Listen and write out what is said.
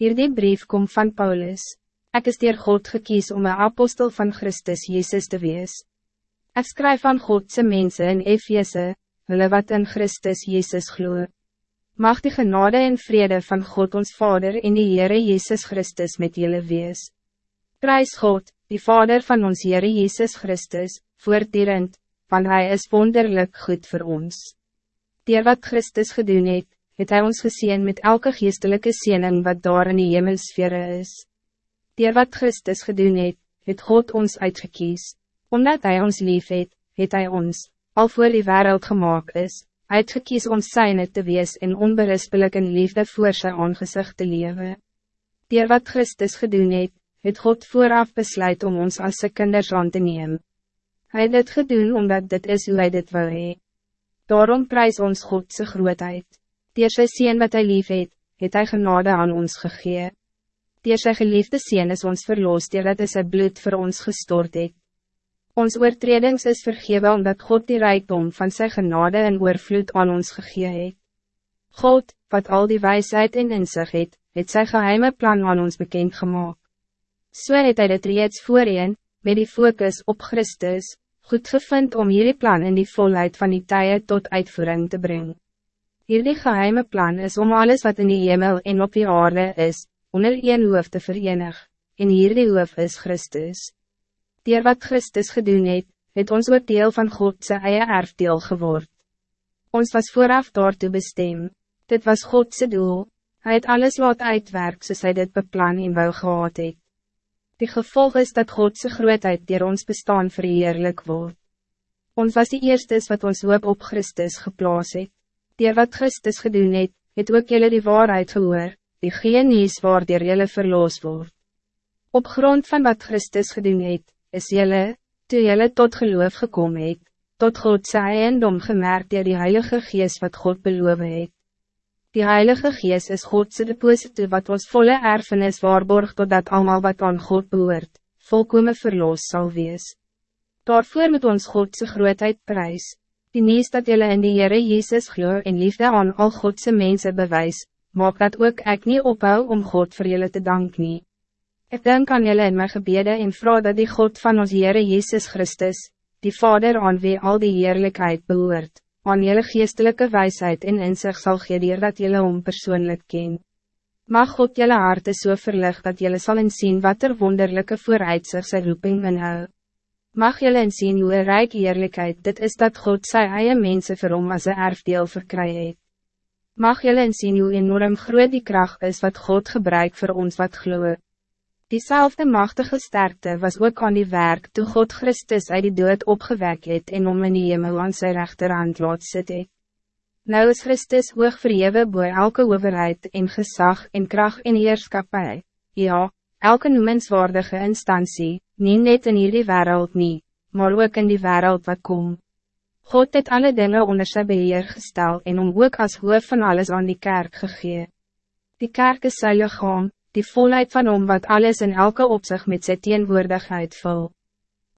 Hierdie brief kom van Paulus. Ik is dier God gekies om een apostel van Christus Jezus te wees. Ik schrijf van Godse mensen in Efeze, hulle wat in Christus Jezus gloe. Mag die genade en vrede van God ons Vader in die Heere Jezus Christus met jullie wees. Prijs God, die Vader van ons Heere Jezus Christus, voortdurend, want Hij is wonderlijk goed voor ons. Die wat Christus gedoen het, het hij ons gezien met elke geestelijke ziening wat daar in die hemelsfere is. Die wat Christus gedoen het, het God ons uitgekies. Omdat hij ons lief het, het hij ons, al voor die wereld gemaakt is, uitgekies om zijne te wees en onberispelijk in liefde voor zijn aangezicht te leven. Die wat Christus gedoen het, het God vooraf besluit om ons als zijn kinders aan te nemen. Hij het dit gedoen omdat dit is hoe hij dit wil hee. Daarom prijs ons Godse grootheid. Dier sy sien wat hy lief het, het hy genade aan ons gegee. Dier sy geliefde sien is ons verloos, dier dat hy sy bloed voor ons gestort het. Ons oortredings is vergewe omdat God die rijkdom van sy genade en oorvloed aan ons gegee het. God, wat al die wijsheid en inzicht het, het sy geheime plan aan ons bekend gemaakt. So het hy dit reeds voorheen, met die focus op Christus, goed gevind om hierdie plan in die volheid van die tye tot uitvoering te brengen. Hierdie geheime plan is om alles wat in die hemel en op die aarde is, onder een hoof te verenig, en hierdie hoof is Christus. Dier wat Christus gedoen het, het ons ook deel van Godse eie erfdeel geword. Ons was vooraf daartoe bestem, dit was Godse doel, hij het alles laat uitwerk soos hy dit beplan en wou gehad het. Die gevolg is dat Godse grootheid dier ons bestaan verheerlijk wordt. Ons was die eerste wat ons hoop op Christus geplaas het. Dier wat Christus gedoen het, het ook jullie die waarheid gehoor, die geen is waar dier jylle verloos word. Op grond van wat Christus gedoen het, is jylle, toe jylle tot geloof gekomen het, tot God sy eiendom gemerkt dier die Heilige Geest wat God beloof het. Die Heilige Geest is Godse deposito wat ons volle erfenis waarborg totdat allemaal wat aan God behoort, volkome verloos zal wees. Daarvoor moet ons Godse grootheid prijs, Die nieuws dat jullie in die Heere Jezus glo en liefde aan al Godse mensen bewijs, maak dat ook ik niet ophou om God voor jullie te danken. Ik denk aan jullie in mijn gebeden en vraag dat die God van ons Heere Jezus Christus, die Vader aan wie al die heerlijkheid behoort, aan jullie geestelijke wijsheid en inzicht zal gee dat jullie om persoonlijk ken. Mag God jullie harte so verlicht dat jullie zal inzien wat er wonderlijke vooruitzicht sy roeping inhoudt. Mag jullie zien hoe een rijk eerlijkheid dit is dat God sy eie mense vir hom as een erfdeel verkry het. Mag jullie zien hoe enorm groot die kracht is wat God gebruikt voor ons wat gloe. Diezelfde machtige sterkte was ook aan die werk toe God Christus uit die dood opgewek het en om in die hemel aan sy rechterhand laat sit het. Nou is Christus hoog verhewe boe elke overheid en gezag en kracht en heerskapie, ja, elke noemenswaardige instantie, niet net in hierdie wereld nie, maar ook in die wereld wat kom. God het alle dingen onder sy beheer gestel en om ook als hoof van alles aan die kerk gegee. Die kerk is sy lichaam, die volheid van om wat alles in elke opzicht met sy teenwoordigheid vul.